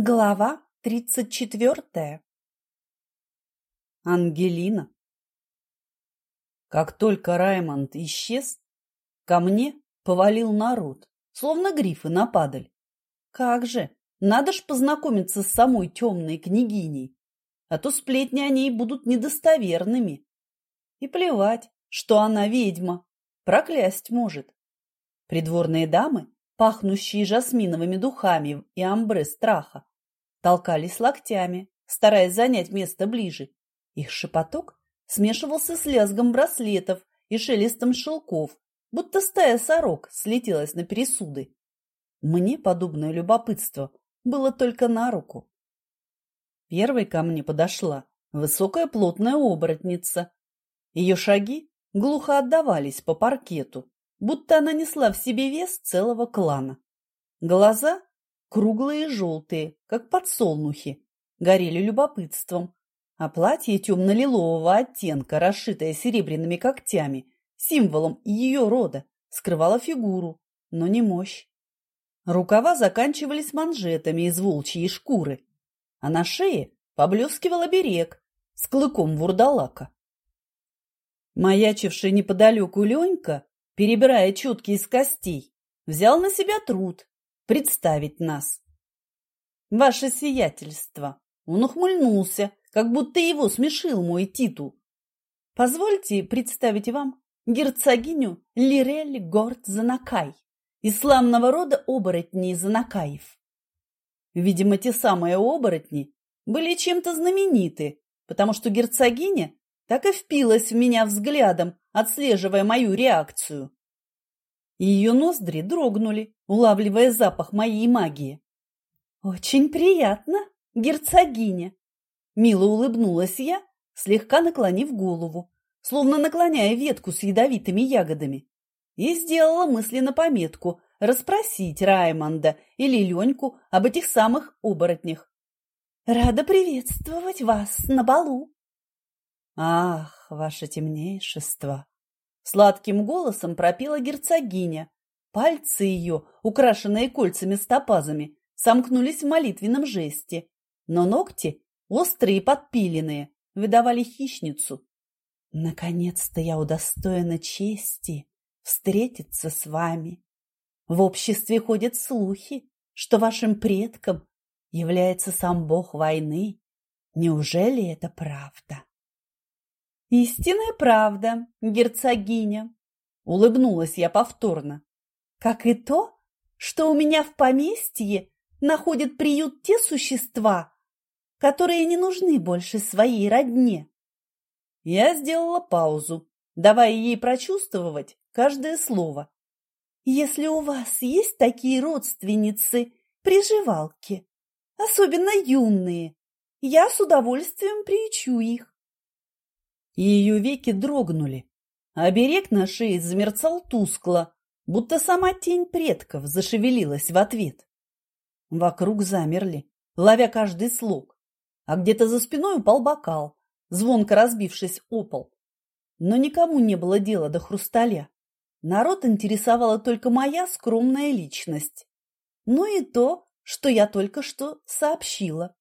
Глава тридцать четвертая. Ангелина. Как только Раймонд исчез, ко мне повалил народ, словно грифы на падаль. Как же, надо ж познакомиться с самой темной княгиней, а то сплетни о ней будут недостоверными. И плевать, что она ведьма, проклясть может. Придворные дамы, пахнущие жасминовыми духами и амбре страха, толкались локтями, стараясь занять место ближе. Их шепоток смешивался с лязгом браслетов и шелестом шелков, будто стая сорок слетелась на пересуды. Мне подобное любопытство было только на руку. Первой ко мне подошла высокая плотная оборотница. Ее шаги глухо отдавались по паркету, будто она несла в себе вес целого клана. Глаза круглые и желтые, как подсолнухи, горели любопытством, а платье темно-лилового оттенка, расшитое серебряными когтями, символом ее рода, скрывало фигуру, но не мощь. Рукава заканчивались манжетами из волчьей шкуры, а на шее поблескивал оберег с клыком вурдалака. Маячивший неподалеку Ленька, перебирая четки из костей, взял на себя труд представить нас. Ваше сиятельство. Он ухмыльнулся, как будто его смешил мой титул. Позвольте представить вам герцогиню Лирель Горд Занакай из славного рода оборотней Занакаев. Видимо, те самые оборотни были чем-то знамениты, потому что герцогиня так и впилась в меня взглядом, отслеживая мою реакцию. Ее ноздри дрогнули, улавливая запах моей магии. «Очень приятно, герцогиня!» Мило улыбнулась я, слегка наклонив голову, словно наклоняя ветку с ядовитыми ягодами, и сделала мысленно пометку расспросить Раймонда или Леньку об этих самых оборотнях. «Рада приветствовать вас на балу!» «Ах, ваше темнейшество!» Сладким голосом пропела герцогиня. Пальцы ее, украшенные кольцами с топазами, сомкнулись в молитвенном жесте, но ногти, острые и подпиленные, выдавали хищницу. Наконец-то я удостоена чести встретиться с вами. В обществе ходят слухи, что вашим предком является сам бог войны. Неужели это правда? «Истинная правда, герцогиня!» — улыбнулась я повторно. «Как и то, что у меня в поместье находят приют те существа, которые не нужны больше своей родне». Я сделала паузу, давая ей прочувствовать каждое слово. «Если у вас есть такие родственницы, приживалки, особенно юные, я с удовольствием приючу их ее веки дрогнули, а оберег на шее замерцал тускло, будто сама тень предков зашевелилась в ответ. Вокруг замерли, ловя каждый слог, а где-то за спиной упал бокал, звонко разбившись о пол. Но никому не было дела до хрусталя. Народ интересовала только моя скромная личность. Ну и то, что я только что сообщила.